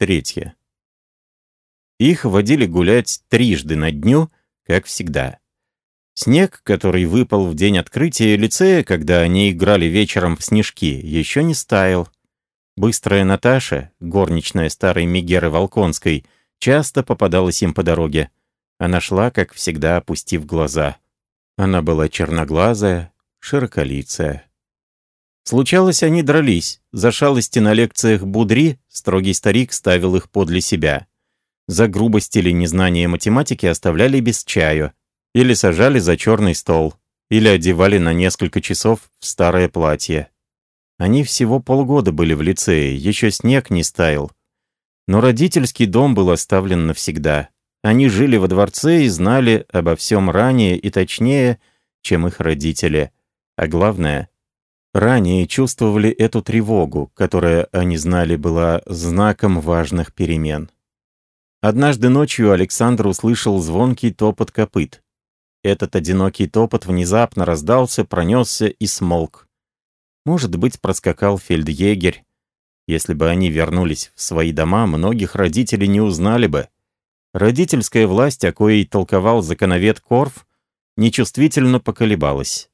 Третье. Их водили гулять трижды на дню, как всегда. Снег, который выпал в день открытия лицея, когда они играли вечером в снежки, еще не стаял. Быстрая Наташа, горничная старой Мегеры Волконской, часто попадалась им по дороге. Она шла, как всегда, опустив глаза. Она была черноглазая, широколицая. Случалось, они дрались. За шалости на лекциях Будри строгий старик ставил их подле себя. За грубость или незнание математики оставляли без чаю. Или сажали за черный стол. Или одевали на несколько часов в старое платье. Они всего полгода были в лицее, еще снег не стаял. Но родительский дом был оставлен навсегда. Они жили во дворце и знали обо всем ранее и точнее, чем их родители. А главное, ранее чувствовали эту тревогу, которая, они знали, была знаком важных перемен. Однажды ночью Александр услышал звонкий топот копыт. Этот одинокий топот внезапно раздался, пронесся и смолк. Может быть, проскакал фельдъегерь. Если бы они вернулись в свои дома, многих родителей не узнали бы. Родительская власть, о коей толковал законовед Корф, нечувствительно поколебалась.